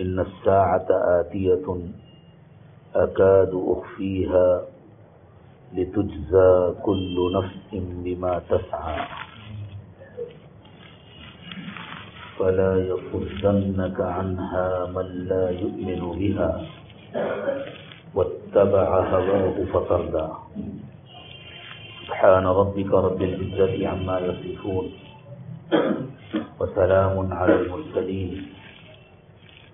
إن الساعة آتية أكاد أخفيها لتجزى كل نفس بما تسعى. فلا يصدنك عنها من لا يؤمن بها. واتبع هواه فتردى. سبحان ربك رب العزة عما يصفون. وسلام على المرسلين.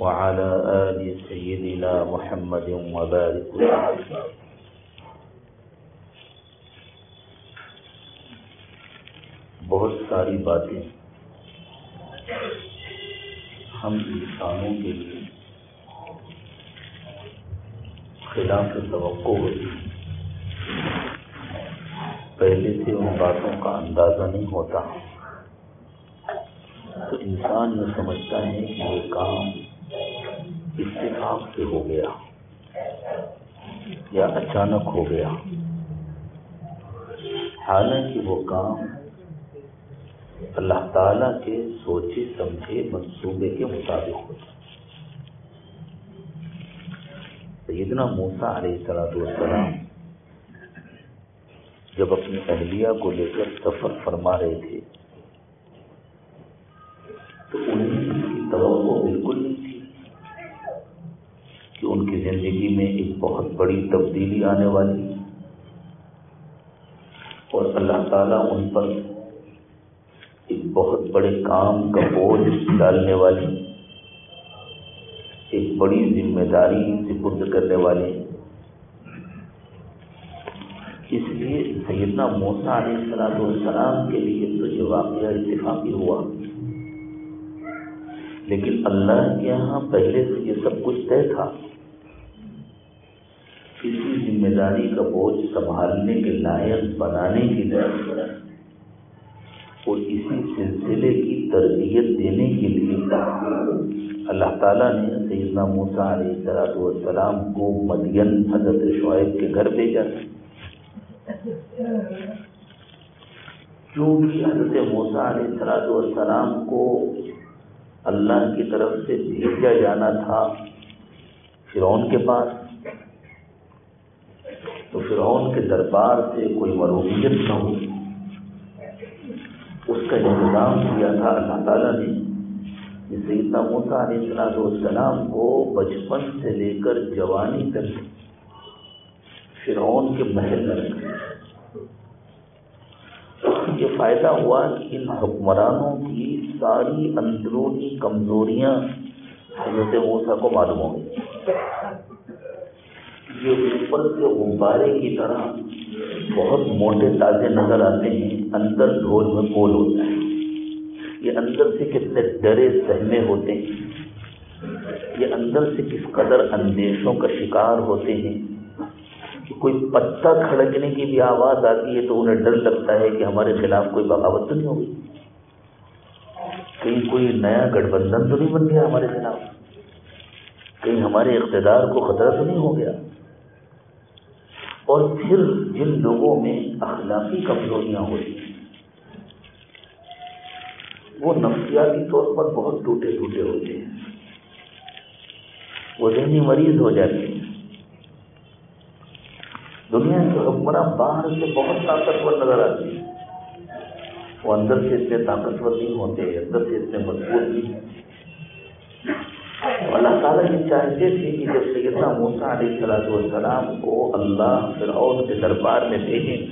وعلى آل سيدنا محمد وبارك. وسلم بہت ساری باتیں ہم انسانوں کے لیے خلاف توقع ہوتی پہلے سے ان باتوں کا اندازہ نہیں ہوتا۔ تو انسان یہ سمجھتا ہے کہ یہ کام اتفاق سے ہو گیا یا اچانک ہو گیا۔ حالانکہ وہ کام اللہ تعالی کے سوچے سمجھے منصوبے کے مطابق ہوتا۔ سیدنا موسا علیہ السلاۃ والسلام جب اپنی اہلیہ کو لے کر سفر فرما رہے تھے، تو انہیں کی توقع بالکل نہیں کہ ان کی زندگی میں ایک بہت بڑی تبدیلی آنے والی اور اللہ تعالیٰ ان پر ایک بہت بڑے کام کا بوجھ ڈالنے والی ایک بڑی ذمہ داری سپرد کرنے والے اس لیے سیدنا موسا علیہ السلام والسلام کے لیے تو یہ واقعہ اتفاقی ہوا۔ لیکن اللہ کے یہاں پہلے سے یہ سب کچھ طے تھا۔ ذمہ داری کا بوجھ سنبھالنے کے لائق بنانے کی لیے اور اسی سلسلے کی تربیت دینے کے لیے اللہ تعالیٰ نے سیدنا موسا علیہ السلاۃ والسلام کو مدین حضرت شعیب کے گھر بھیجا۔ کیونکہ حضرت موسا علیہ السلاۃ والسلام کو اللہ کی طرف سے بھیجا جانا تھا فرعون کے پاس تو فرعون کے دربار سے کوئی مروبیت نہ ہو۔ اس کا انتظام کیا تھا اللہ تعالیٰ نے سیدنا موسا علیہ السلاۃ والسلام کو بچپن سے لے کر جوانی تک فرعون کے محل میں رکھا یہ فائدہ ہوا کہ ان حکمرانوں کی ساری اندرونی کمزوریاں حضرت موسا کو معلوم ہو گئی یہ اوپر سے غبارے کی طرح بہت موٹے تازے نظر آتے ہیں، اندر ڈھول میں پول ہوتا ہے۔ یہ اندر سے کتنے ڈرے سہمے ہوتے ہیں۔ یہ اندر سے کس قدر اندیشوں کا شکار ہوتے ہیں۔ کہ کوئی پتا کھڑکنے کی بھی آواز آتی ہے تو انہیں ڈر لگتا ہے کہ ہمارے خلاف کوئی بغاوت تو نہیں ہوگی۔ کہیں کوئی نیا گٹھ بندھن تو نہیں بن گیا ہمارے خلاف؟ کہیں ہمارے اقتدار کو خطرہ تو نہیں ہو گیا؟ اور پھر جن لوگوں میں اخلاقی کمزوریاں ہوتی ہیں وہ نفسیاتی طور پر بہت ٹوٹے ٹوٹے ہوتے ہیں۔ وہ ذہنی مریض ہو جاتے ہیں۔ دنیا کے حکمراں باہر سے بہت طاقتور نظر آتے ہیں۔ وہ اندر سے اتنے طاقتور نہیں ہوتے، اندر سے اتنے مضبوط نہیں۔ ہوتے اللہ تعالیٰ یہ چاہتے تھے کہ جب سیدنا موسا علیہ صلاح والسلام کو اللہ فرعون کے دربار میں بھیجیں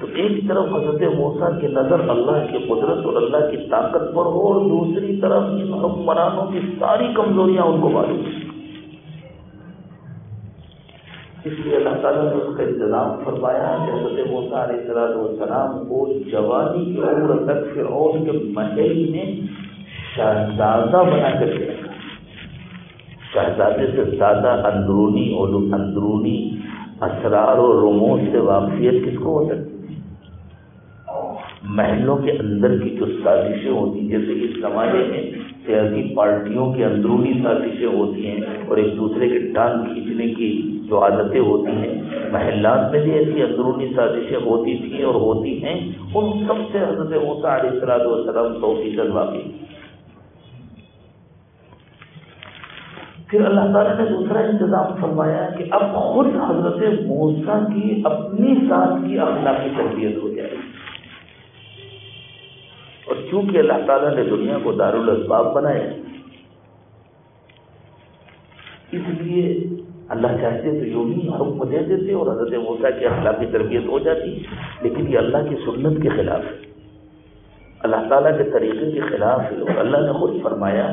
تو ایک طرف حضرت موسا کی نظر اللہ کی قدرت اور اللہ کی طاقت پر ہو، اور دوسری طرف ان حکمرانوں کی ساری کمزوریاں ان کو معلوم اس لیے اللہ تعالیٰ نے اس کا انتظام فرمایا کہ حضرت موسا علیہ صلاح والسلام کو جوانی کی عمر تک فرعون کے محل میں شہزادہ بنا کر کے رکھا۔ شہزادے سے زیادہ اندرونی اور اندرونی اسرار و رموز سے واقفیت کس کو ہو سکتی محلوں کے اندر کی جو سازشیں ہوتی ہیں، جیسے اس زمانے میں سیاسی پارٹیوں کی اندرونی سازشیں ہوتی ہیں اور ایک دوسرے کے ٹانگ کھینچنے کی جو عادتیں ہوتی ہیں، محلات میں بھی ایسی اندرونی سازشیں ہوتی تھیں اور ہوتی ہیں۔ ان سب سے حضرت ہوتا علیہ السلام سو فیصد واقعی پھر اللہ تعالیٰ نے دوسرا انتظام فرمایا کہ اب خود حضرت موسا کی اپنی ذات کی اخلاقی تربیت ہو جائے اور چونکہ اللہ تعالیٰ نے دنیا کو دارالاسباب بنایا، اس لیے اللہ چاہتے تو یوں ہی حکم دے دیتے اور حضرت موسا کی اخلاقی تربیت ہو جاتی، لیکن یہ اللہ کی سنت کے خلاف ہے۔ اللہ تعالیٰ کے طریقے کے خلاف ہے اور اللہ نے خود فرمایا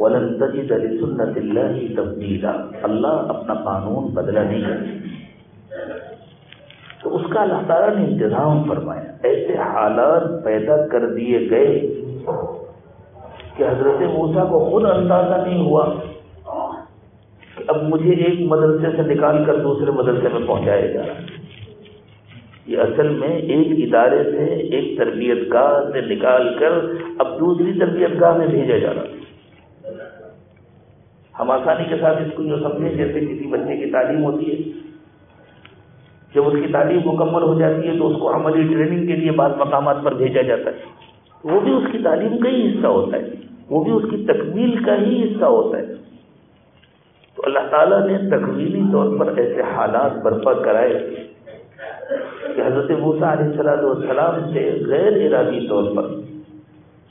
ولن تجد لسنت اللہ تبدیلا اللہ اپنا قانون بدلا نہیں کرتے تو اس کا اللہ تعالیٰ نے انتظام فرمایا۔ ایسے حالات پیدا کر دیے گئے کہ حضرت موسا کو خود اندازہ نہیں ہوا کہ اب مجھے ایک مدرسے سے نکال کر دوسرے مدرسے میں پہنچایا جا رہا یہ اصل میں ایک ادارے سے ایک تربیت گاہ سے نکال کر اب دوسری تربیت گاہ میں بھیجا جا رہا ہم آسانی کے ساتھ اس کو جو سمجھیں جیسے کسی بچے کی تعلیم ہوتی ہے، جب اس کی تعلیم مکمل ہو جاتی ہے تو اس کو عملی ٹریننگ کے لیے بعض مقامات پر بھیجا جاتا ہے۔ وہ بھی اس کی تعلیم کا ہی حصہ ہوتا ہے۔ وہ بھی اس کی تکمیل کا ہی حصہ ہوتا ہے۔ تو اللہ تعالیٰ نے تکمیلی طور پر ایسے حالات برپا کرائے کہ حضرت موسا علیہ صلاح والسلام سے غیر ارادی طور پر،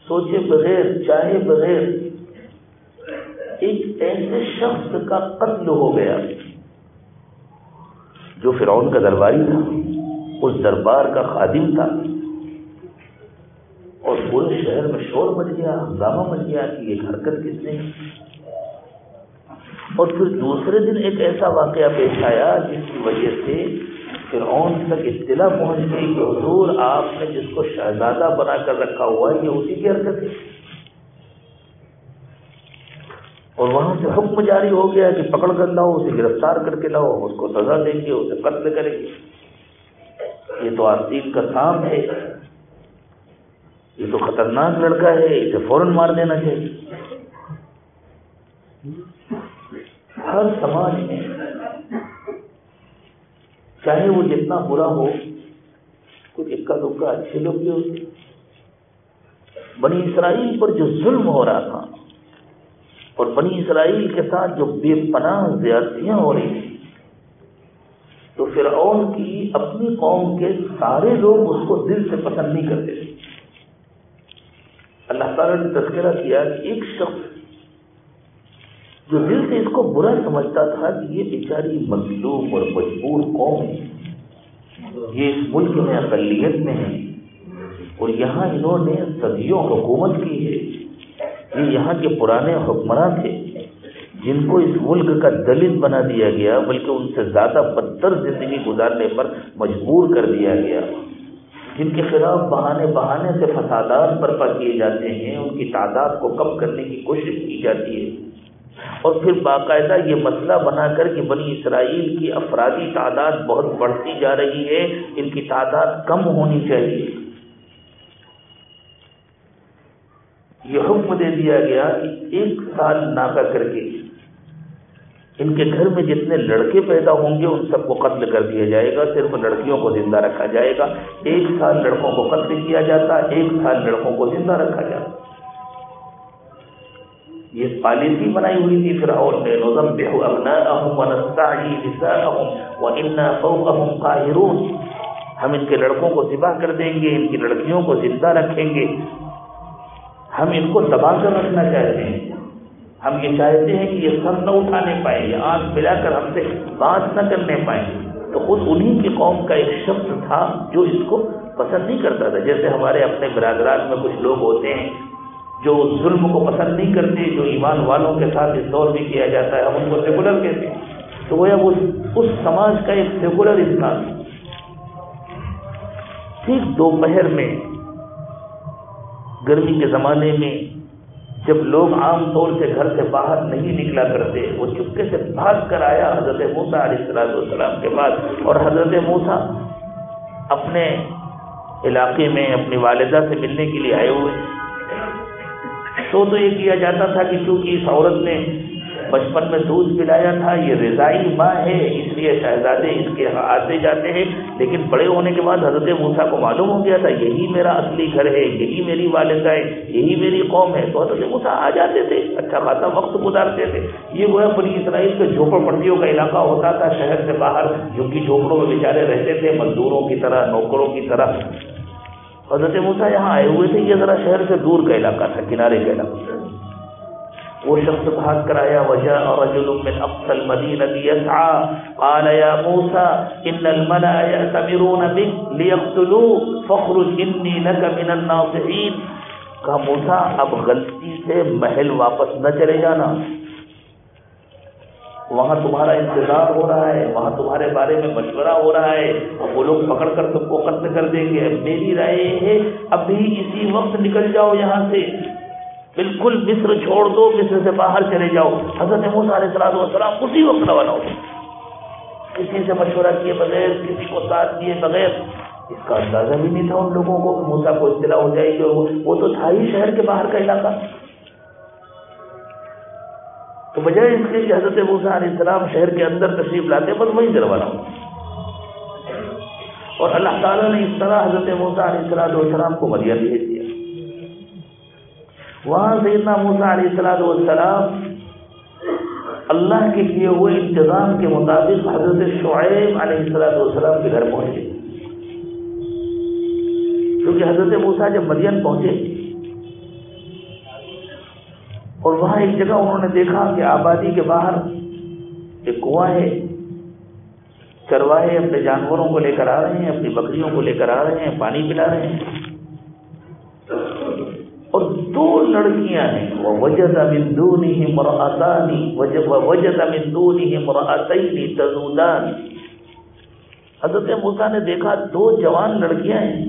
سوچے بغیر، چاہے بغیر ایک ایسے شخص کا قتل ہو گیا جو فرعون کا درباری تھا، اس دربار کا خادم تھا۔ اور پورے شہر میں شور مچ گیا، ہنگامہ مچ گیا کہ یہ حرکت کس نے اور پھر دوسرے دن ایک ایسا واقعہ پیش آیا جس کی وجہ سے فرعون تک اطلاع پہنچ گئی کہ حضور آپ نے جس کو شہزادہ بنا کر رکھا ہوا ہے، یہ اسی کی حرکت ہے۔ اور وہاں سے حکم جاری ہو گیا کہ پکڑ کر لاؤ، اسے گرفتار کر کے لاؤ، اس کو سزا دیں گے، اسے قتل کریں گے۔ یہ تو آستین کا کام ہے۔ یہ تو خطرناک لڑکا ہے، اسے فوراً مار دینا چاہیے۔ ہر سماج میں چاہے وہ جتنا برا ہو، کچھ اکا دکا اچھے لوگ بھی ہوتے بنی اسرائیل پر جو ظلم ہو رہا تھا اور بنی اسرائیل کے ساتھ جو بے پناہ زیادتیاں ہو رہی تھیں، تو فرعون کی اپنی قوم کے سارے لوگ اس کو دل سے پسند نہیں کرتے تھے۔ اللہ تعالیٰ نے تذکرہ کیا کہ ایک شخص جو دل سے اس کو برا سمجھتا تھا کہ یہ بیچاری مظلوم اور مجبور قوم ہے، یہ اس ملک میں اقلیت میں ہے اور یہاں انہوں نے صدیوں حکومت کی ہے۔ یہ یہاں کے پرانے حکمراں تھے، جن کو اس ملک کا دلت بنا دیا گیا، بلکہ ان سے زیادہ بدتر زندگی گزارنے پر مجبور کر دیا گیا۔ جن کے خلاف بہانے بہانے سے فسادات برپا کیے جاتے ہیں، ان کی تعداد کو کم کرنے کی کوشش کی جاتی ہے۔ اور پھر باقاعدہ یہ مسئلہ بنا کر کہ بنی اسرائیل کی افرادی تعداد بہت بڑھتی جا رہی ہے، ان کی تعداد کم ہونی چاہیے۔ یہ حکم دے دیا گیا کہ ایک سال ناکا کر کے ان کے گھر میں جتنے لڑکے پیدا ہوں گے ان سب کو قتل کر دیا جائے گا، صرف لڑکیوں کو زندہ رکھا جائے گا۔ ایک سال لڑکوں کو قتل کیا جاتا، ایک سال لڑکوں کو زندہ رکھا جاتا۔ یہ پالیسی بنائی ہوئی تھی پھر اور نے نظم بے ہم ان کے لڑکوں کو ذبح کر دیں گے، ان کی لڑکیوں کو زندہ رکھیں گے۔ ہم ان کو دبا کر رکھنا چاہتے ہیں۔ ہم یہ چاہتے ہیں کہ یہ سر نہ اٹھانے پائیں، یہ آنکھ ملا کر ہم سے بات نہ کرنے پائیں۔ تو خود انہی کی قوم کا ایک شخص تھا جو اس کو پسند نہیں کرتا تھا۔ جیسے ہمارے اپنے برادران میں کچھ لوگ ہوتے ہیں جو ظلم کو پسند نہیں کرتے، جو ایمان والوں کے ساتھ اس دور بھی کیا جاتا ہے، ہم ان کو سیکولر کہتے ہیں۔ تو وہ اس سماج کا ایک سیکولر انسان۔ ٹھیک دوپہر میں گرمی کے زمانے میں جب لوگ عام طور سے گھر سے باہر نہیں نکلا کرتے، وہ چپکے سے بھاگ کر آیا حضرت موسا علیہ السلام والسلام کے بعد اور حضرت موسا اپنے علاقے میں، اپنی والدہ سے ملنے کے لیے آئے ہوئے۔ تو تو یہ کیا جاتا تھا کہ چونکہ اس عورت نے بچپن میں دودھ پلایا تھا، یہ رضائی ماں ہے، اس لیے شہزادے اس کے یہاں آتے جاتے ہیں۔ لیکن بڑے ہونے کے بعد حضرت موسا کو معلوم ہو گیا تھا، یہی میرا اصلی گھر ہے، یہی میری والدہ ہے، یہی میری قوم ہے۔ تو حضرت موسا آ جاتے تھے اچھا خاصا وقت گزارتے تھے۔ یہ وہ بنی اسرائیل کے جھوپڑ پٹیوں کا علاقہ ہوتا تھا، شہر سے باہر، جو کہ جھوپڑوں میں بیچارے رہتے تھے، مزدوروں کی طرح، نوکروں کی طرح۔ حضرت موسا یہاں آئے ہوئے تھے، یہ ذرا شہر سے دور کا علاقہ تھا، کنارے کا علاقہ۔ وہ شخص بھاگ کر آیا وجہ رجل من اقصى المدينه يسعى قال يا موسى ان الملأ يأتمرون بك ليقتلوك، فاخرج اني لك من الناصحين۔ کہا موسا اب غلطی سے محل واپس نہ چلے جانا۔ وہاں تمہارا انتظار ہو رہا ہے، وہاں تمہارے بارے میں مشورہ ہو رہا ہے۔ اور وہ لوگ پکڑ کر تم کو قتل کر دیں گے۔ میری رائے ہے، ابھی اسی وقت نکل جاؤ یہاں سے۔ بالکل مصر چھوڑ دو، مصر سے باہر چلے جاؤ۔ حضرت موسیٰ علیہ السلام والسلام اسی وقت روانہ ہو کسی سے مشورہ کیے بغیر، کسی کو ساتھ دیے بغیر، اس کا اندازہ بھی نہیں تھا ان لوگوں کو موسا کو اطلاع ہو جائے گی وہ تو تھا ہی شہر کے باہر کا علاقہ۔ تو بجائے اس کے کہ حضرت موسیٰ علیہ السلام شہر کے اندر تشریف لاتے، بس وہیں سے روانہ ہو اور اللہ تعالیٰ نے اس طرح حضرت موسیٰ علیہ السلام کو مریض بھیج دیا۔ وہاں سیدنا موسا علیہ السلام والسلام اللہ کے کیے ہوئے انتظام کے مطابق حضرت شعیب علیہ السلام والسلام کے گھر پہنچے۔ کیونکہ حضرت موسا جب مدین پہنچے اور وہاں ایک جگہ انہوں نے دیکھا کہ آبادی کے باہر ایک کنواں ہے۔ چرواہے اپنے جانوروں کو لے کر آ رہے ہیں، اپنی بکریوں کو لے کر آ رہے ہیں، پانی پلا رہے ہیں۔ دو لڑکیاں ہیں۔ وہ وجد من دونہم مرأتانی وجد من دونہم مرأتین تزودان حضرت موسیٰ نے دیکھا دو جوان لڑکیاں ہیں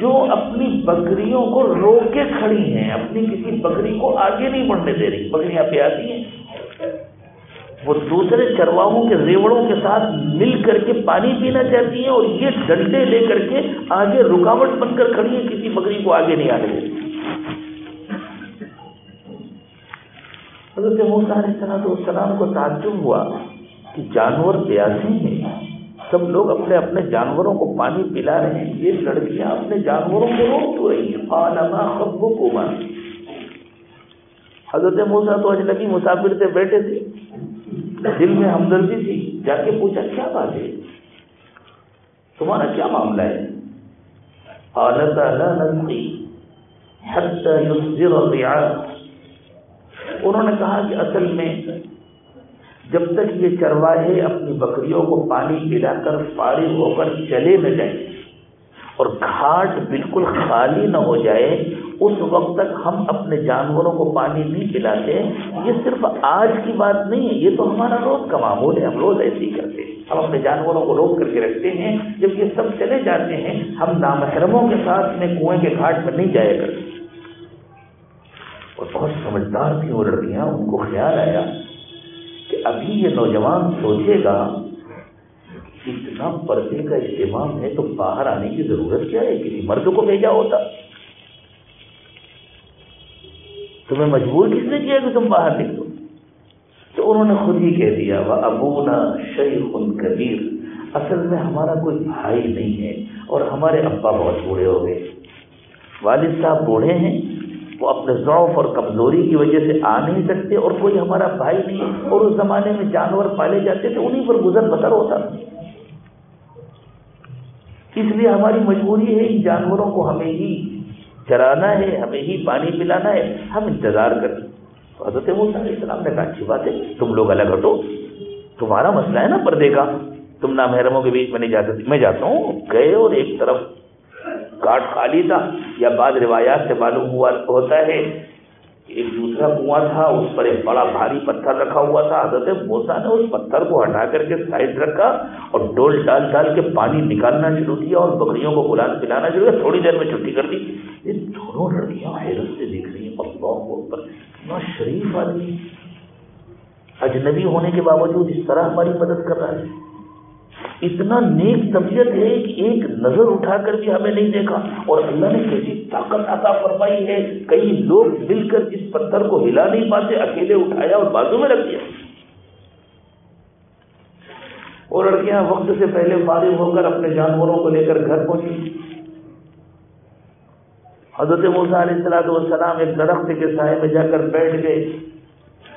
جو اپنی بکریوں کو روک کے کھڑی ہیں، اپنی کسی بکری کو آگے نہیں بڑھنے دے رہی۔ بکریاں پہ آتی ہیں۔ وہ دوسرے چرواہوں کے ریوڑوں کے ساتھ مل کر کے پانی پینا چاہتی ہیں اور یہ ڈنڈے لے کر کے آگے رکاوٹ بن کر کھڑی ہیں، کسی بکری کو آگے نہیں آنے دیتی حضرت علیہ السلام کو تعجب ہوا کہ جانور پیاسے ہیں۔ سب لوگ اپنے اپنے جانوروں کو پانی پلا رہے ہیں۔ یہ لڑکیاں اپنے جانوروں کو روک کیوں رہی ہیں۔ خبو کو حضرت موسا تو اجنبی مسافر سے بیٹھے تھے۔ دل میں ہمدردی تھی۔ جا کے پوچھا، کیا بات ہے؟ تمہارا کیا معاملہ ہے؟ انہوں نے کہا کہ اصل میں جب تک یہ چرواہے اپنی بکریوں کو پانی پلا کر فارغ ہو کر چلے نہ جائیں اور گھاٹ بالکل خالی نہ ہو جائے، اس وقت تک ہم اپنے جانوروں کو پانی نہیں پلاتے، یہ صرف آج کی بات نہیں ہے، یہ تو ہمارا روز کا معمول ہے، ہم روز ایسے ہی کرتے ہیں۔ ہم اپنے جانوروں کو روک کر کے رکھتے ہیں، جب یہ سب چلے جاتے ہیں، ہم نامحرموں کے ساتھ میں کنویں کے گھاٹ پر نہیں جایا کرتے۔ اور بہت سمجھدار تھی وہ لڑکیاں، ان کو خیال آیا کہ ابھی یہ نوجوان سوچے گا اتنا پردے کا اہتمام ہے تو باہر آنے کی ضرورت کیا ہے؟ کسی مرد کو بھیجا ہوتا۔ تمہیں مجبور کس نے کیا کہ تم باہر نکلو؟ تو انہوں نے خود ہی کہہ دیا وہ ابونا شیخ کبیر اصل میں ہمارا کوئی بھائی نہیں ہے اور ہمارے ابا بہت بوڑھے ہو گئے۔ والد صاحب بوڑھے ہیں۔ وہ اپنے ذوف اور کمزوری کی وجہ سے آ نہیں سکتے اور کوئی ہمارا بھائی نہیں اور اس زمانے میں جانور پالے جاتے تھے انہیں پر گزر بسر ہوتا اس لیے ہماری مجبوری ہے، ان جانوروں کو ہمیں ہی چرانا ہے، ہمیں ہی پانی پلانا ہے، ہم انتظار کریں۔ تو حضرت علیہ السلام نے کہا، اچھی بات ہے، تم لوگ الگ ہٹو۔ تمہارا مسئلہ ہے نا پردے کا۔ تم نہ محرموں کے بیچ میں نہیں جاتے میں جاتا ہوں، گئے اور ایک طرف کاٹ خالی تھا یا بعد روایات سے معلوم ہوا ہوتا ہے ایک دوسرا کنواں تھا، اس پر ایک بڑا بھاری پتھر رکھا ہوا تھا۔ حضرت موسا نے اس پتھر کو ہٹا کر کے سائڈ رکھا اور ڈول ڈال ڈال کے پانی نکالنا شروع کیا اور بکریوں کو بلانا پلانا شروع کیا۔ تھوڑی دیر میں چھٹی کر دی۔ یہ دونوں لڑکیاں حیرت سے دیکھ رہی ہیں۔ اللہ پر اتنا شریف آدمی۔ اجنبی ہونے کے باوجود اس طرح ہماری مدد کر رہا ہے۔ اتنا نیک طبیعت ہے کہ ایک نظر اٹھا کر بھی ہمیں نہیں دیکھا۔ اور اللہ نے کیسی طاقت عطا فرمائی ہے۔ کئی لوگ مل کر اس پتھر کو ہلا نہیں پاتے، اکیلے اٹھایا اور بازو میں رکھ دیا۔ اور لڑکیاں وقت سے پہلے فارغ ہو کر اپنے جانوروں کو لے کر گھر پہنچی۔ حضرت موسیٰ علیہ السلام ایک درخت کے سائے میں جا کر بیٹھ گئے۔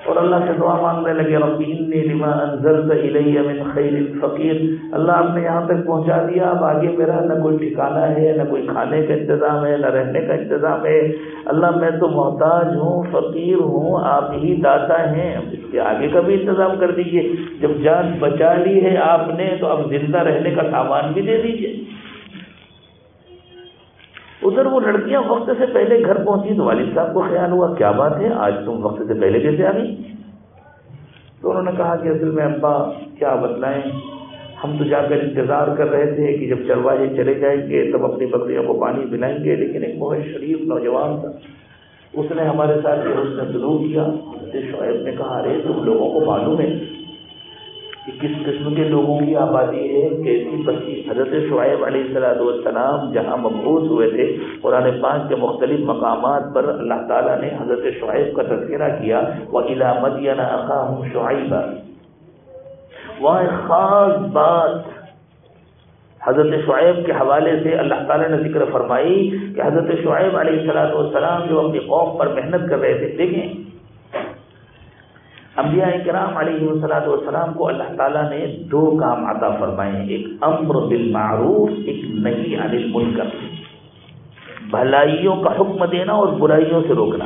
اور اللہ سے دعا مانگنے لگے ربی انی لما انزلت الی من خیر فقیر۔ اللہ آپ نے یہاں تک پہنچا دیا، اب آگے میرا نہ کوئی ٹھکانا ہے، نہ کوئی کھانے کا انتظام ہے، نہ رہنے کا انتظام ہے۔ اللہ میں تو محتاج ہوں، فقیر ہوں، آپ ہی داتا ہیں اس کے آگے کا بھی انتظام کر دیجیے جب جان بچا لی ہے آپ نے، تو اب زندہ رہنے کا سامان بھی دے دیجیے ادھر وہ لڑکیاں وقت سے پہلے گھر پہنچی تو والد صاحب کو خیال ہوا، کیا بات ہے؟ آج تم وقت سے پہلے کیسے آ گئی؟ تو انہوں نے کہا کہ اصل میں ابا، کیا بتلائیں؟ ہم تو جا کر انتظار کر رہے تھے کہ جب چرواہے چلے جائیں گے تب اپنی بکریوں کو پانی پلائیں گے، لیکن ایک بہت شریف نوجوان تھا۔ اس نے ہمارے ساتھ یہ اس نے سلوک کیا۔ شعیب نے کہا، ارے، تم لوگوں کو معلوم ہے کہ کس قسم کے لوگوں کی آبادی ہے، کیسی بستی حضرت شعیب علیہ السلام والسلام جہاں مقبوض ہوئے تھے، قرآن پاک کے مختلف مقامات پر اللہ تعالیٰ نے حضرت شعیب کا تذکرہ کیا وہ علامت یا نہ شعیب وہاں ایک خاص بات حضرت شعیب کے حوالے سے اللہ تعالیٰ نے ذکر فرمائی کہ حضرت شعیب علیہ السلام والسلام جو اپنی قوم پر محنت کر رہے تھے، دیکھیں انبیاء کرام علیہ وسلاۃ والسلام کو اللہ تعالیٰ نے دو کام عطا فرمائے ایک امر بالمعروف، ایک نہیں عن المنکر۔ بھلائیوں کا حکم دینا اور برائیوں سے روکنا۔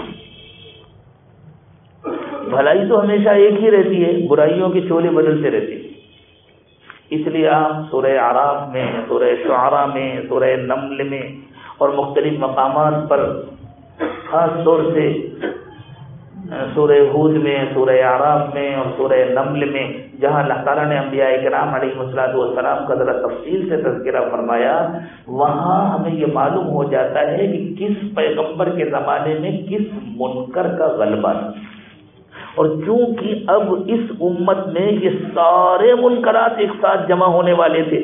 بھلائی تو ہمیشہ ایک ہی رہتی ہے، برائیوں کے چولے بدلتے رہتے ہیں۔ اس لیے آپ سورہ آراف میں، سورہ شعرا میں، سورہ نمل میں اور مختلف مقامات پر خاص طور سے سورہ حود میں، سورہ آرام میں اور سورہ نمل میں، جہاں اللہ تعالیٰ نے انبیاء کرام علیہ مسلاط والسلام کا ذرا تفصیل سے تذکرہ فرمایا، وہاں ہمیں یہ معلوم ہو جاتا ہے کہ کس پیغمبر کے زمانے میں کس منکر کا غلبہ اور چونکہ اب اس امت میں یہ سارے منکرات ایک ساتھ جمع ہونے والے تھے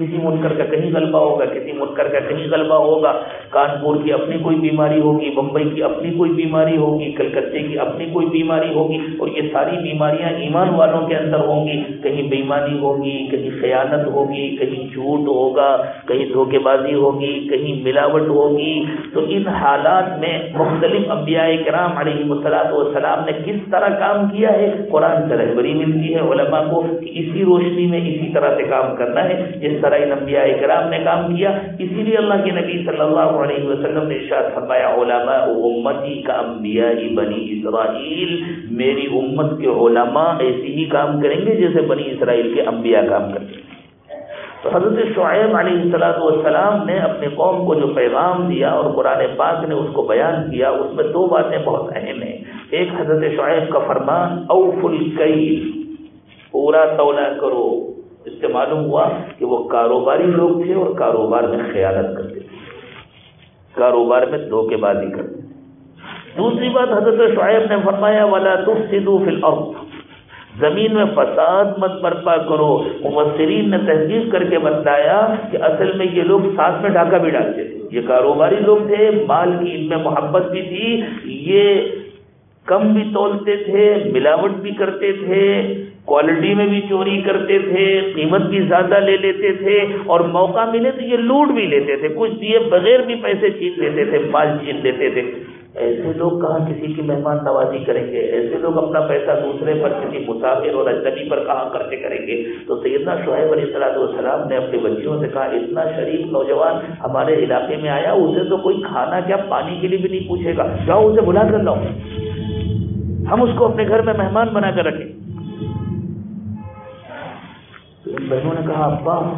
کسی منکر کا کہیں غلبہ ہوگا، کسی منکر کا کہیں غلبہ ہوگا۔ کانپور کی اپنی کوئی بیماری ہوگی، بمبئی کی اپنی کوئی بیماری ہوگی کلکتے کی اپنی کوئی بیماری ہوگی اور یہ ساری بیماریاں ایمان والوں کے اندر ہوں گی۔ کہیں بیمانی ہوگی، کہیں خیانت ہوگی، کہیں جھوٹ ہوگا، کہیں دھوکے بازی ہوگی، کہیں ملاوٹ ہوگی۔ تو ان حالات میں مختلف انبیاء کرام علیہ مسلاط والسلام نے کس طرح کام کیا ہے؟ قرآن سے رہبری ملتی ہے علماء کو کہ اسی روشنی میں اسی طرح سے کام کرنا ہے۔ جس طرح ان انبیاء کرام نے کام کیا۔ اسی لیے اللہ کے نبی صلی اللہ علیہ وسلم نے ارشاد فرمایا، علماء امتی کا انبیاء بنی اسرائیل، میری امت کے علماء ایسی ہی کام کریں گے جیسے بنی اسرائیل کے انبیاء کام کرتے ہیں۔ تو حضرت شعیب علیہ السلاۃ والسلام نے اپنے قوم کو جو پیغام دیا اور قرآن پاک نے اس کو بیان کیا، اس میں دو باتیں بہت اہم ہیں۔ ایک حضرت شعیب کا فرمان اوف الکیل پورا تولا کرو۔ اس سے معلوم ہوا کہ وہ کاروباری لوگ تھے اور کاروبار میں خیالت کرتے تھے۔ کاروبار میں دھوکے بازی کرتے تھے۔ دوسری بات حضرت شعیب نے فرمایا والا تفسدوا فی الارض زمین میں فساد مت برپا کرو۔ مبصرین نے تحقیق کر کے بتایا کہ اصل میں یہ لوگ ساتھ میں ڈھاکہ بھی ڈالتے تھے۔ یہ کاروباری لوگ تھے، مال کی ان میں محبت بھی تھی، یہ کم بھی تولتے تھے، ملاوٹ بھی کرتے تھے۔ کوالٹی میں بھی چوری کرتے تھے، قیمت بھی زیادہ لے لیتے تھے، اور موقع ملے تو یہ لوٹ بھی لیتے تھے، کچھ دیے بغیر بھی پیسے چھین لیتے تھے، مال چھین لیتے تھے۔ ایسے لوگ کہاں کسی کی مہمان نوازی کریں گے؟ ایسے لوگ اپنا پیسہ دوسرے پر، کسی مسافر اور اجنبی پر کہاں خرچ کریں گے؟ تو سیدنا شعیب علیہ السلام والسلام نے اپنی بچیوں سے کہا، اتنا شریف نوجوان ہمارے علاقے میں آیا، اسے تو کوئی کھانا کیا، پانی کے لیے بھی نہیں پوچھے گا، جاؤ اسے بلا کر لاؤ۔ ہم اس کو اپنے گھر میں مہمان بنا کر رکھیں۔ بہنوں نے کہا، ابا،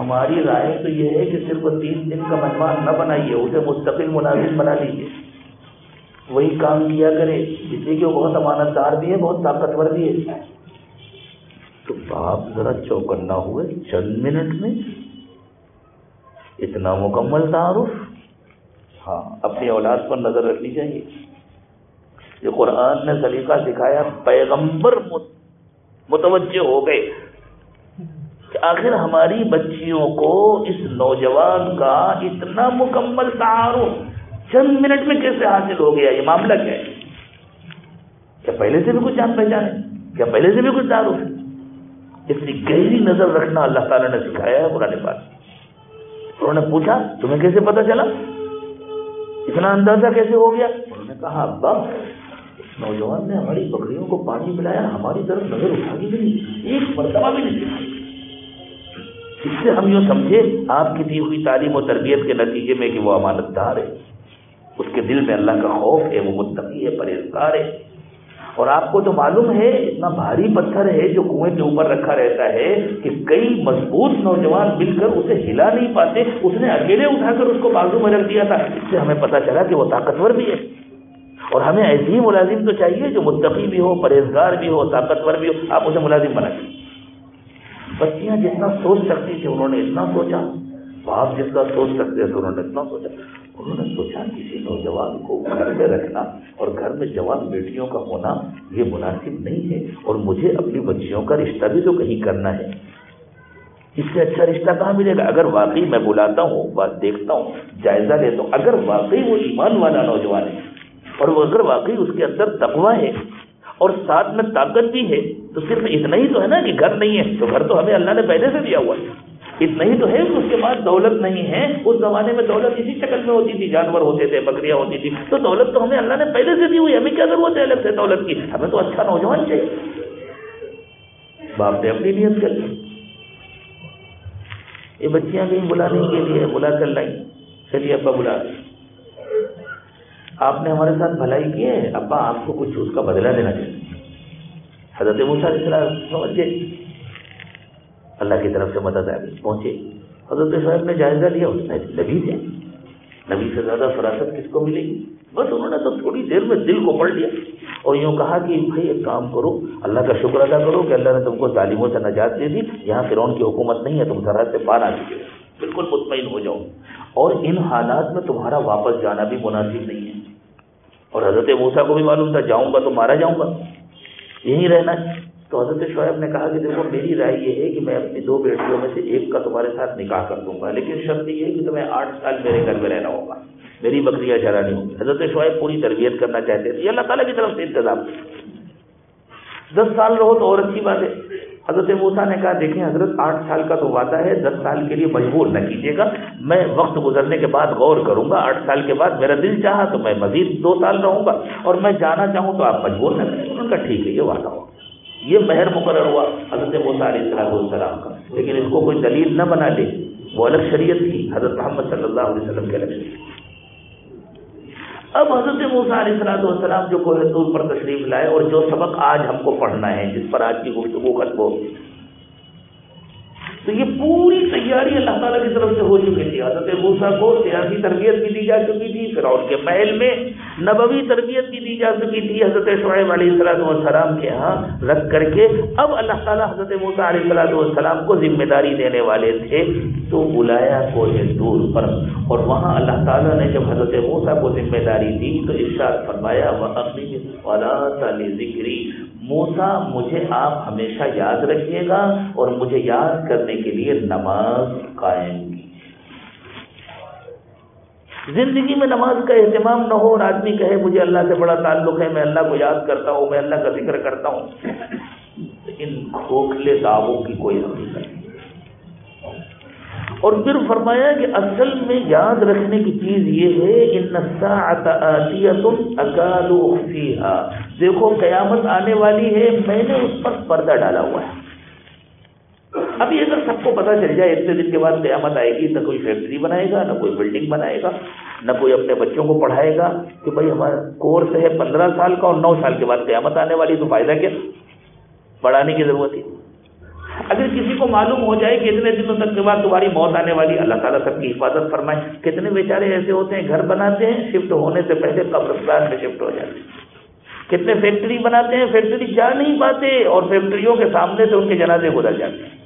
ہماری رائے تو یہ ہے کہ صرف تین دن کا مہمان نہ بنائیے، اسے مستقل ملازم بنا لیجیے وہی کام کیا کرے اس لیے کہ وہ بہت امانت دار بھی ہے، بہت طاقتور بھی ہے۔ تو باپ ذرا چوکنا ہوئے، چند منٹ میں اتنا مکمل تعارف۔ ہاں اپنی اولاد پر نظر رکھنی چاہیے۔ جو قرآن نے سلیقہ سکھایا، پیغمبر متوجہ ہو گئے۔ کہ آخر ہماری بچیوں کو اس نوجوان کا اتنا مکمل تعارف، چند منٹ میں کیسے حاصل ہو گیا؟ یہ معاملہ کیا ہے؟ کیا پہلے سے بھی کچھ جان پہچان ہے؟ کیا پہلے سے بھی کچھ تعارف ہے؟ اس لیے گہری نظر رکھنا اللہ تعالیٰ نے سکھایا ہے پرانے پاس انہوں نے پوچھا، تمہیں کیسے پتا چلا؟ اتنا اندازہ کیسے ہو گیا؟ انہوں نے کہا ابا نوجوان نے ہماری بکریوں کو پانی پلایا، ہماری طرف نظر اٹھا بھی نہیں، ایک مرتبہ بھی نہیں اس سے ہم یوں سمجھے آپ کی دی ہوئی تعلیم و تربیت کے نتیجے میں کہ وہ امانت دار ہے۔ اس کے دل میں اللہ کا خوف ہے، وہ متقی ہے، پرہیزگار ہے۔ اور آپ کو تو معلوم ہے، اتنا بھاری پتھر ہے جو کنویں کے اوپر رکھا رہتا ہے کہ کئی مضبوط نوجوان مل کر اسے ہلا نہیں پاتے، اس نے اکیلے اٹھا کر اس کو بازو میں رکھ دیا تھا۔ اس سے ہمیں پتا چلا کہ وہ طاقتور بھی ہے۔ اور ہمیں ایسی ہی ملازم تو چاہیے جو متقی بھی ہو، پرہیزگار بھی ہو، طاقتور بھی ہو، آپ اسے ملازم بنا دیجیے بچیاں جتنا سوچ سکتی تھی انہوں نے اتنا سوچا۔ باپ جتنا سوچ سکتے تھے انہوں نے اتنا سوچا۔ انہوں نے سوچا کسی نوجوان کو گھر میں رکھنا اور گھر میں جوان بیٹیوں کا ہونا یہ مناسب نہیں ہے اور مجھے اپنی بچیوں کا رشتہ بھی تو کہیں کرنا ہے۔ اس سے اچھا رشتہ کہاں ملے گا؟ اگر واقعی میں بلاتا ہوں، بات دیکھتا ہوں، جائزہ لیتا ہوں، اگر واقعی وہ ایمان والا نوجوان ہے اور وہ اگر واقعی اس کے اندر تقوا ہے اور ساتھ میں طاقت بھی ہے، تو صرف اتنا ہی تو ہے نا کہ گھر نہیں ہے، تو گھر تو ہمیں اللہ نے پہلے سے دیا ہوا ہے۔ اتنا ہی تو ہے کہ اس کے پاس دولت نہیں ہے، اس زمانے میں دولت اسی شکل میں ہوتی تھی، جانور ہوتے تھے، بکریاں ہوتی تھی تو دولت تو ہمیں اللہ نے پہلے سے دی ہوئی، ہمیں کیا ضرورت ہے الگ سے دولت کی؟ ہمیں تو اچھا نوجوان چاہیے۔ باپ نے اپنی نیت کر لی۔ یہ بچیاں کہیں بلانے کے لیے بلا کر لائیں۔ چلیے، ابا بلا دیں آپ نے ہمارے ساتھ بھلائی کی ہے؟ ابا، آپ کو کچھ اس کا بدلہ دینا چاہیے۔ حضرت السلام سمجھ گئے اللہ کی طرف سے مدد آ گئی پہنچے۔ حضرت صاحب نے جائزہ لیا، اس میں نبی تھے۔ نبی سے زیادہ فراست کس کو ملے گی؟ بس انہوں نے تو تھوڑی دیر میں دل کو پڑھ لیا۔ اور یوں کہا کہ بھائی، ایک کام کرو، اللہ کا شکر ادا کرو کہ اللہ نے تم کو تعلیموں سے نجات دے دی۔ یہاں فرعون کی حکومت نہیں ہے، تم سرحد سے پار آ چکے بالکل مطمئن ہو جاؤ۔ اور ان حالات میں تمہارا واپس جانا بھی مناسب نہیں ہے۔ اور حضرت موسا کو بھی معلوم تھا، جاؤں گا تو مارا جاؤں گا۔ یہیں رہنا تو حضرت شعیب نے کہا کہ دیکھو، میری رائے یہ ہے کہ میں اپنی دو بیٹیوں میں سے ایک کا تمہارے ساتھ نکاح کر دوں گا، لیکن شرط یہ ہے کہ تمہیں آٹھ سال میرے گھر میں رہنا ہوگا۔ میری بکریاں چرانی ہوگی۔ حضرت شعیب پوری تربیت کرنا چاہتے تھے۔ یہ اللہ تعالیٰ کی طرف سے انتظام۔ دس سال رہو تو اور اچھی بات ہے۔ حضرت موسا نے کہا، دیکھیں، حضرت آٹھ سال کا تو وعدہ ہے، دس سال کے لیے مجبور نہ کیجیے گا۔ میں وقت گزرنے کے بعد غور کروں گا۔ آٹھ سال کے بعد میرا دل چاہا تو میں مزید دو سال رہوں گا۔ اور میں جانا چاہوں تو آپ مجبور نہ کریں ان کا ٹھیک ہے، یہ وعدہ ہو یہ مہر مقرر ہوا حضرت موسا علیہ السلام کا۔ لیکن اس کو کوئی دلیل نہ بنا لے وہ الگ شریعت تھی، حضرت محمد صلی اللہ علیہ وسلم کے الگ شریعت اب حضرت موسا علیہ السلام والسلام جو کوہ طور پر تشریف لائے اور جو سبق آج ہم کو پڑھنا ہے، جس پر آج کی گفتگو ختم ہو تو یہ پوری تیاری اللہ تعالیٰ کی طرف سے ہو چکی تھی۔ حضرت موسا کو سیاسی تربیت بھی دی جا چکی تھی، فرعون کے محل میں نبوی تربیت بھی دی جا چکی تھی۔ حضرت شعیب علیہ السلام والسلام کے ہاں رکھ کر کے اب اللہ تعالیٰ حضرت موسا علیہ السلام والسلام کو ذمہ داری دینے والے تھے۔ تو بلایا کو دور پر۔ اور وہاں اللہ تعالیٰ نے جب حضرت موسا کو ذمہ داری دی تو ارشاد فرمایا وہ اپنی ذکری موسا، مجھے آپ ہمیشہ یاد رکھیے گا اور مجھے یاد کرنے کے لیے نماز قائم کی۔ زندگی میں نماز کا اہتمام نہ ہو اور آدمی کہے، مجھے اللہ سے بڑا تعلق ہے، میں اللہ کو یاد کرتا ہوں، میں اللہ کا ذکر کرتا ہوں۔ ان کھوکھلے دعووں کی کوئی حقیقت نہیں اور پھر فرمایا کہ اصل میں یاد رکھنے کی چیز یہ ہے ان دیکھو، قیامت آنے والی ہے، میں نے اس پر پردہ ڈالا ہوا ہے۔ ابھی اگر سب کو پتا چل جائے، اتنے دن کے بعد قیامت آئے گی، نہ کوئی فیکٹری بنائے گا، نہ کوئی بلڈنگ بنائے گا، نہ کوئی اپنے بچوں کو پڑھائے گا کہ بھائی ہمارا کورس ہے پندرہ سال کا اور نو سال کے بعد قیامت آنے والی، تو فائدہ کیا؟ پڑھانے کی ضرورت ہے اگر کسی کو معلوم ہو جائے کہ اتنے دنوں تک کے بعد تمہاری موت آنے والی اللہ تعالیٰ سب کی حفاظت فرمائے، کتنے بیچارے ایسے ہوتے ہیں، گھر بناتے ہیں شفٹ ہونے سے پہلے قبرستان میں شفٹ ہو جاتے ہیں۔ کتنے فیکٹری بناتے ہیں فیکٹری جا نہیں پاتے اور فیکٹریوں کے سامنے سے ان کے جنازے گزر جاتے ہیں۔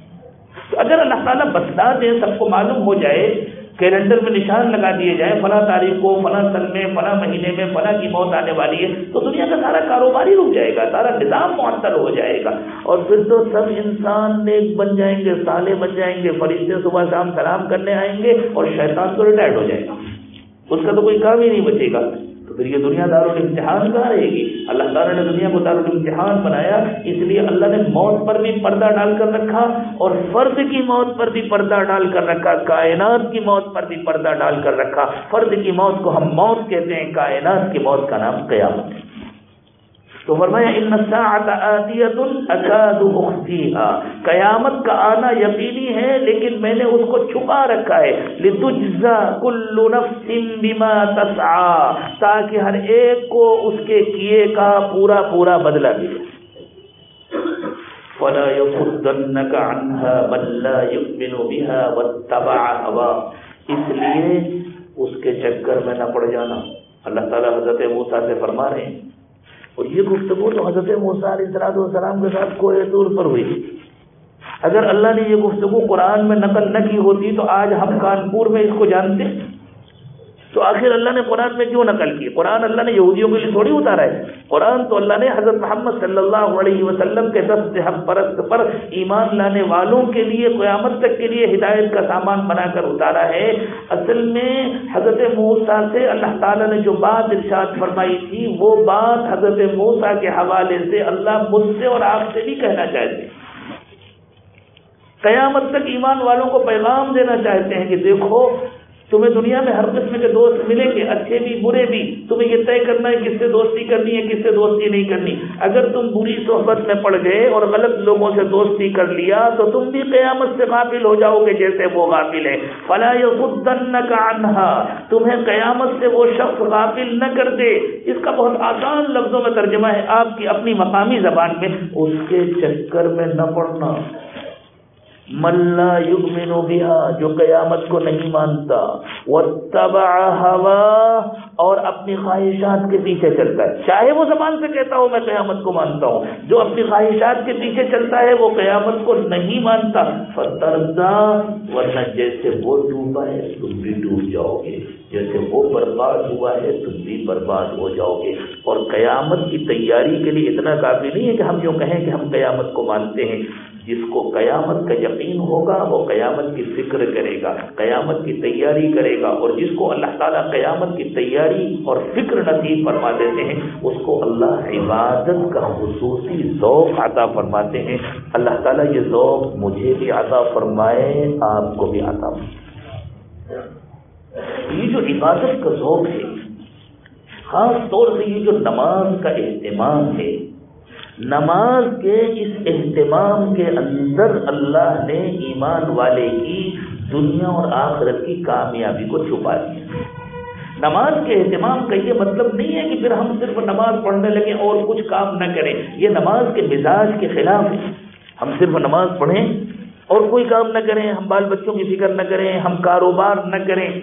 تو اگر اللہ تعالیٰ بتلا دے، سب کو معلوم ہو جائے کیلنڈر میں نشان لگا دیے جائیں، فلاں تاریخ کو، فلاں سن میں، فلاں مہینے میں، فلاں کی موت آنے والی ہے، تو دنیا کا سارا کاروبار ہی رک جائے گا، سارا نظام معطل ہو جائے گا۔ اور پھر تو سب انسان نیک بن جائیں گے سالے بن جائیں گے، فرشتے صبح شام سلام کرنے آئیں گے اور شیطان تو ریٹائرڈ ہو جائے گا۔ اس کا تو کوئی کام ہی نہیں بچے گا۔ پھر یہ دنیا دار الامتحان کہاں رہے گی۔ اللہ تعالیٰ نے دنیا کو دار الامتحان بنایا، اس لیے اللہ نے موت پر بھی پردہ ڈال کر رکھا اور فرد کی موت پر بھی پردہ ڈال کر رکھا، کائنات کی موت پر بھی پردہ ڈال کر رکھا۔ فرد کی موت کو ہم موت کہتے ہیں، کائنات کی موت کا نام قیامت۔ ہے تو فرمایا ان قیامت کا آنا یقینی ہے، لیکن میں نے اس کو چھپا رکھا ہے. لتجزا کل نفس بما تسعى، تاکہ ہر ایک کو اس کے کیے کا پورا پورا بدلہ ملے. فلا يصدنك عنها من لا يؤمن بها واتبع هواه. اس لیے اس کے چکر میں نہ پڑ جانا. اللہ تعالی حضرت موسی سے فرما رہے ہیں اور یہ گفتگو تو حضرت علیہ اطلاع والسلام کے ساتھ کوئی طور پر ہوئی۔ اگر اللہ نے یہ گفتگو قرآن میں نقل نہ کی ہوتی تو آج ہم کانپور میں اس کو جانتے۔ تو آخر اللہ نے قرآن میں کیوں نقل کی؟ قرآن اللہ نے یہودیوں کے لیے تھوڑی اتارا ہے۔ قرآن تو اللہ نے حضرت محمد صلی اللہ علیہ وسلم کے دست حق پرست پر ایمان لانے والوں کے لیے قیامت تک کے لیے ہدایت کا سامان بنا کر اتارا ہے۔ اصل میں حضرت موسا سے اللہ تعالیٰ نے جو بات ارشاد فرمائی تھی، وہ بات حضرت موسا کے حوالے سے اللہ مجھ سے اور آپ سے بھی کہنا چاہتے قیامت تک ایمان والوں کو پیغام دینا چاہتے ہیں کہ دیکھو تمہیں دنیا میں ہر قسم کے دوست ملیں گے، اچھے بھی، برے بھی۔ تمہیں یہ طے کرنا ہے کس سے دوستی کرنی ہے، کس سے دوستی نہیں کرنی۔ اگر تم بری صحبت میں پڑ گئے اور غلط لوگوں سے دوستی کر لیا، تو تم بھی قیامت سے قابل ہو جاؤ گے جیسے وہ قابل ہے فلاح خدن کا انہا تمہیں قیامت سے وہ شخص قابل نہ کر دے۔ اس کا بہت آسان لفظوں میں ترجمہ ہے، آپ کی اپنی مقامی زبان میں، اس کے چکر میں نہ پڑنا۔ ملا یگ میں جو قیامت کو نہیں مانتا۔ وہ تبا ہوا اور اپنی خواہشات کے پیچھے چلتا ہے۔ چاہے وہ زبان سے کہتا ہوں میں قیامت کو مانتا ہوں۔ جو اپنی خواہشات کے پیچھے چلتا ہے، وہ قیامت کو نہیں مانتا۔ فترزا ورنہ جیسے وہ ڈوبا ہے، تم بھی ڈوب جاؤ گے۔ جیسے وہ برباد ہوا ہے، تم بھی برباد ہو جاؤ گے۔ اور قیامت کی تیاری کے لیے اتنا کافی نہیں ہے کہ ہم جو کہیں کہ ہم قیامت کو مانتے ہیں۔ جس کو قیامت کا یقین ہوگا وہ قیامت کی فکر کرے گا، قیامت کی تیاری کرے گا اور جس کو اللہ تعالیٰ قیامت کی تیاری اور فکر نصیب فرما دیتے ہیں، اس کو اللہ عبادت کا خصوصی ذوق عطا فرماتے ہیں۔ اللہ تعالیٰ یہ ذوق مجھے بھی عطا فرمائے، آپ کو بھی عطا فرمائے۔ یہ جو عبادت کا ذوق ہے، خاص طور سے یہ جو نماز کا اہتمام ہے نماز کے اس اہتمام کے اندر اللہ نے ایمان والے کی دنیا اور آخرت کی کامیابی کو چھپا دیا۔ نماز کے اہتمام کا یہ مطلب نہیں ہے کہ پھر ہم صرف نماز پڑھنے لگیں اور کچھ کام نہ کریں۔ یہ نماز کے مزاج کے خلاف ہے۔ ہم صرف نماز پڑھیں اور کوئی کام نہ کریں، ہم بال بچوں کی فکر نہ کریں، ہم کاروبار نہ کریں۔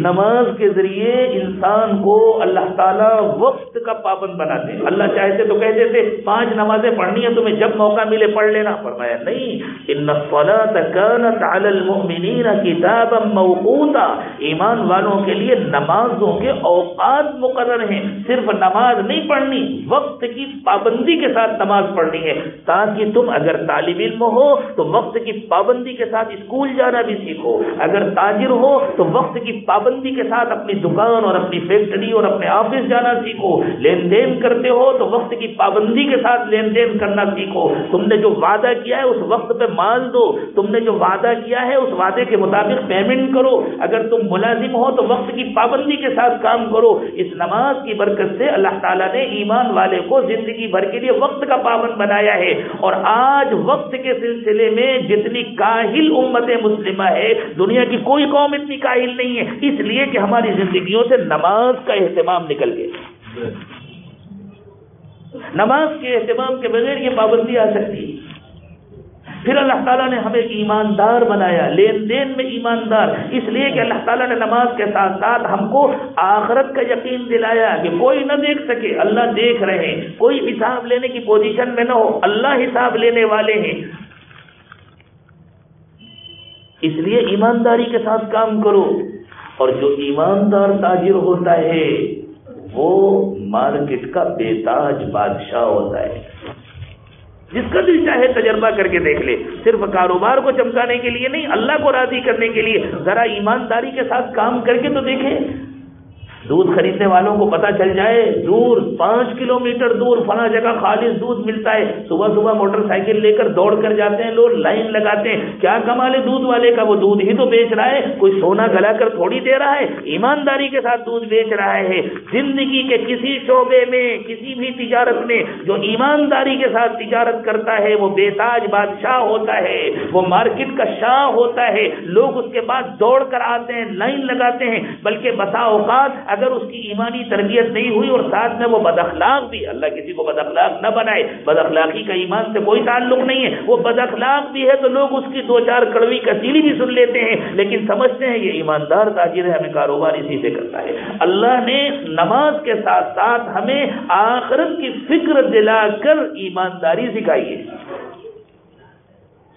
نماز کے ذریعے انسان کو اللہ تعالیٰ وقت کا پابند بناتے ہیں اللہ چاہتے تو کہتے تھے، پانچ نمازیں پڑھنی ہے تمہیں جب موقع ملے پڑھ لینا۔ فرمایا، نہیں ان کتاب موقوتا۔ ایمان والوں کے لیے نمازوں کے اوقات مقرر ہیں۔ صرف نماز نہیں پڑھنی، وقت کی پابندی کے ساتھ نماز پڑھنی ہے۔ تاکہ تم اگر طالب علم ہو، تو وقت کی پابندی کے ساتھ اسکول جانا بھی سیکھو۔ اگر تاجر ہو، تو وقت کی پابندی کے ساتھ اپنی دکان اور اپنی فیکٹری اور اپنے آفس جانا سیکھو، لین دین کرتے ہو تو وقت کی پابندی کے ساتھ لین دین کرنا سیکھو۔ تم نے جو وعدہ کیا ہے اس وقت پہ مال دو۔ تم نے جو وعدہ کیا ہے اس وعدے کے مطابق پیمنٹ کرو۔ اگر تم ملازم ہو تو وقت کی پابندی کے ساتھ کام کرو۔ اس نماز کی برکت سے اللہ تعالیٰ نے ایمان والے کو زندگی بھر کے لیے وقت کا پابند بنایا ہے۔ اور آج وقت کے سلسلے میں جتنی کاہل امت مسلمہ ہے، دنیا کی کوئی قوم اتنی کاہل نہیں ہے۔ اس لیے کہ ہماری زندگیوں سے نماز کا اہتمام نکل گیا۔ نماز کے اہتمام کے بغیر یہ پابندی آ سکتی۔ ہے پھر اللہ تعالیٰ نے ہمیں ایماندار بنایا، لین دین میں ایماندار۔ اس لیے کہ اللہ تعالیٰ نے نماز کے ساتھ ساتھ ہم کو آخرت کا یقین دلایا کہ کوئی نہ دیکھ سکے، اللہ دیکھ رہے ہیں۔ کوئی حساب لینے کی پوزیشن میں نہ ہو، اللہ حساب لینے والے ہیں۔ اس لیے ایمانداری کے ساتھ کام کرو۔ اور جو ایماندار تاجر ہوتا ہے، وہ مارکیٹ کا بے تاج بادشاہ ہوتا ہے۔ جس کا دل چاہے تجربہ کر کے دیکھ لے۔ صرف کاروبار کو چمکانے کے لیے نہیں، اللہ کو راضی کرنے کے لیے۔ ذرا ایمانداری کے ساتھ کام کر کے تو دیکھیں۔ دودھ خریدنے والوں کو پتا چل جائے، دور پانچ کلو میٹر دور، فلاں جگہ خالص دودھ ملتا ہے۔ صبح صبح موٹر سائیکل لے کر دوڑ کر جاتے ہیں لوگ، لائن لگاتے ہیں۔ کیا کمال ہے دودھ والے کا؟ وہ دودھ ہی تو بیچ رہا ہے۔ کوئی سونا گلا کر تھوڑی دے رہا ہے۔ ایمانداری کے ساتھ دودھ بیچ رہا ہے۔ زندگی کے کسی شعبے میں، کسی بھی تجارت میں جو ایمانداری کے ساتھ تجارت کرتا ہے، وہ بے تاج بادشاہ ہوتا ہے۔ وہ مارکیٹ کا شاہ ہوتا ہے۔ لوگ اس کے بعد دوڑ کر آتے ہیں، لائن لگاتے ہیں۔ بلکہ بسا اوقات اگر اس کی ایمانی تربیت نہیں ہوئی اور ساتھ میں وہ بد اخلاق بھی، اللہ کسی کو بد اخلاق نہ بنائے، بد اخلاقی کا ایمان سے کوئی تعلق نہیں ہے، وہ بد اخلاق بھی ہے تو لوگ اس کی دو چار کڑوی کسیلی بھی سن لیتے ہیں، لیکن سمجھتے ہیں یہ ایماندار تاجر ہے، ہمیں کاروبار اسی سے کرتا ہے۔ اللہ نے نماز کے ساتھ ساتھ ہمیں آخرت کی فکر دلا کر ایمانداری سکھائی ہے۔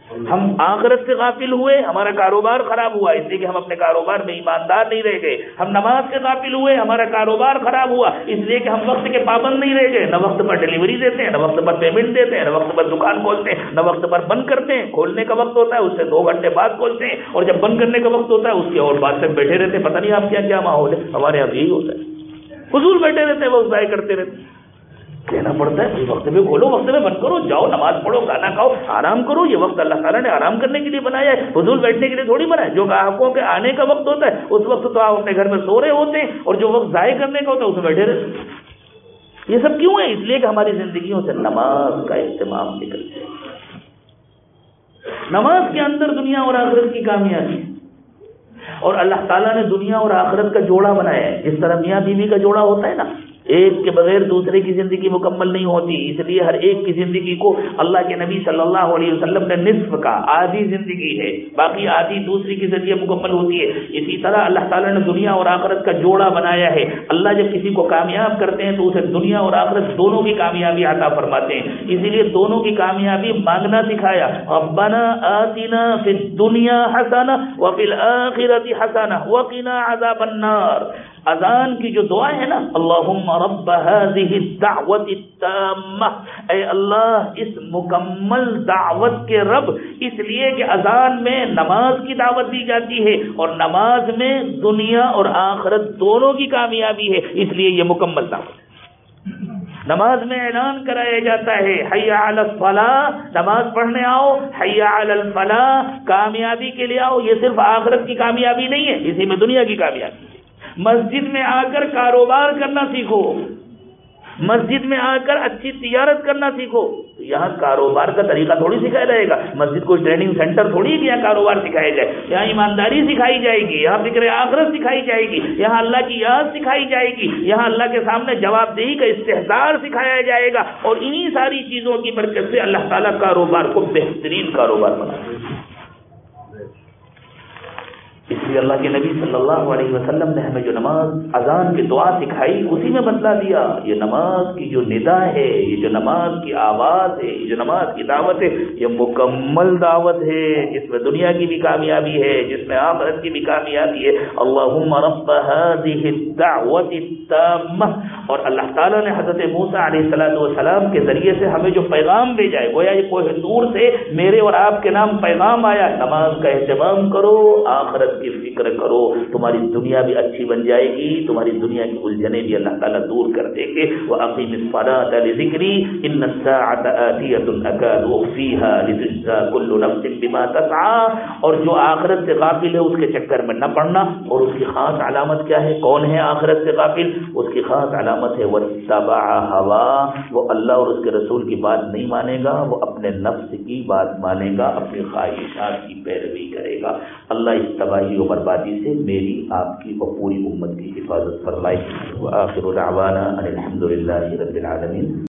ہم آخرت سے غافل ہوئے، ہمارا کاروبار خراب ہوا، اس لیے کہ ہم اپنے کاروبار میں ایماندار نہیں رہ گئے۔ ہم نماز سے غافل ہوئے، ہمارا کاروبار خراب ہوا، اس لیے کہ ہم وقت کے پابند نہیں رہ گئے۔ نہ وقت پر ڈلیوری دیتے ہیں، نہ وقت پر پیمنٹ دیتے ہیں، نہ وقت پر دکان کھولتے ہیں، نہ وقت پر بند کرتے ہیں۔ کھولنے کا وقت ہوتا ہے، اس سے دو گھنٹے بعد کھولتے ہیں۔ اور جب بند کرنے کا وقت ہوتا ہے، اس کے اور بات سے بیٹھے رہتے ہیں۔ پتہ نہیں آپ کیا کیا ماحول ہے، ہمارے یہاں یہی ہوتا ہے۔ فضول بیٹھے رہتے ہیں، وہ ضائع کرتے رہتے ہیں۔ کہنا پڑتا ہے وقت میں کھولو وقت میں بند کرو، جاؤ، نماز پڑھو، کھانا کھاؤ، آرام کرو، یہ وقت اللہ تعالیٰ نے آرام کرنے کے لیے بنایا ہے۔ فضول بیٹھنے کے لیے تھوڑی بنا ہے جو گاہکوں کے آنے کا وقت ہوتا ہے، اس وقت تو آپ اپنے گھر میں سو رہے ہوتے ہیں، اور جو وقت ضائع کرنے کا ہوتا ہے، اس میں بیٹھے رہتے یہ سب کیوں ہے؟ اس لیے کہ ہماری زندگیوں سے نماز کا اہتمام نکل جائے۔ نماز کے اندر دنیا اور آخرت کی کامیابی۔ اور اللہ تعالیٰ نے دنیا اور آخرت کا جوڑا بنایا ہے۔ جس طرح میاں بیوی کا جوڑا ہوتا ہے نا ایک کے بغیر دوسرے کی زندگی مکمل نہیں ہوتی، اس لیے ہر ایک کی زندگی کو اللہ کے نبی صلی اللہ علیہ وسلم نے نصف کا آدھی زندگی ہے، باقی آدھی دوسری کی ذریعے مکمل ہوتی ہے۔ اسی طرح اللہ تعالیٰ نے دنیا اور آخرت کا جوڑا بنایا ہے۔ اللہ جب کسی کو کامیاب کرتے ہیں تو اسے دنیا اور آخرت دونوں کی کامیابی عطا فرماتے ہیں۔ اسی لیے دونوں کی کامیابی مانگنا سکھایا۔ ربنا آتنا فی الدنیا حسنا وفی الاخرت حسنا وقنا عذاب النار۔ اذان کی جو دعا ہے نا، اللہم رب هذه الدعوت التامہ۔ اے اللہ، اس مکمل دعوت کے رب، اس لیے کہ اذان میں نماز کی دعوت دی جاتی ہے اور نماز میں دنیا اور آخرت دونوں کی کامیابی ہے، اس لیے یہ مکمل دعوت ہے۔ نماز میں اعلان کرایا جاتا ہے، حیا علی الفلاح نماز پڑھنے آؤ، حیا علی الفلاح، کامیابی کے لیے آؤ، یہ صرف آخرت کی کامیابی نہیں ہے، اسی میں دنیا کی کامیابی ہے۔ مسجد میں آ کر کاروبار کرنا سیکھو۔ مسجد میں آ کر اچھی تجارت کرنا سیکھو۔ یہاں کاروبار کا طریقہ تھوڑی سکھایا جائے گا۔ مسجد کو ٹریننگ سینٹر تھوڑی یہاں کاروبار سکھایا جائے۔ یہاں ایمانداری سکھائی جائے گی۔ یہاں فکر آخرت سکھائی جائے گی۔ یہاں اللہ کی یاد سکھائی جائے گی۔ یہاں اللہ کے سامنے جواب دہی کا استحصال سکھایا جائے گا۔ اور انہی ساری چیزوں کی برکت سے اللہ تعالیٰ کاروبار کو بہترین کاروبار بنا۔ اس لیے اللہ کے نبی صلی اللہ علیہ وسلم نے ہمیں جو نماز اذان کی دعا سکھائی، اسی میں بدلا دیا۔ یہ نماز کی جو ندا ہے، یہ جو نماز کی آواز ہے، یہ جو نماز کی دعوت ہے، یہ مکمل دعوت ہے۔ جس میں دنیا کی بھی کامیابی ہے، جس میں آخرت کی بھی کامیابی ہے۔ اللہ رب هذه الدعوت التامہ۔ اور اللہ تعالیٰ نے حضرت موسیٰ علیہ السلام والسلام کے ذریعے سے ہمیں جو پیغام بھیجا ہے، گویا یہ کوہ دور سے میرے اور آپ کے نام پیغام آیا نماز کا اہتمام کرو، آخرت کی فکر ذکر کرو، تمہاری دنیا بھی اچھی بن جائے گی، تمہاری دنیا کی الجھنے بھی اللہ تعالیٰ دور کر دے گے۔ وہ عقیم الصلاۃ لذکری ان الساعة نفس بما تسعى۔ اور جو آخرت سے غافل ہے، اس کے چکر میں نہ پڑنا۔ اور اس کی خاص علامت کیا ہے؟ کون ہے آخرت سے غافل؟ اس کی خاص علامت ہے وَاتَّبَعَ ہوا وہ اللہ اور اس کے رسول کی بات نہیں مانے گا، وہ اپنے نفس کی بات مانے گا، اپنی خواہشات کی پیروی کرے گا۔ اللہ اس تباہی و بربادی سے میری آپ کی اور پوری امت کی حفاظت فرمائی۔ وآخر دعوانا الحمد للہ رب العالمین۔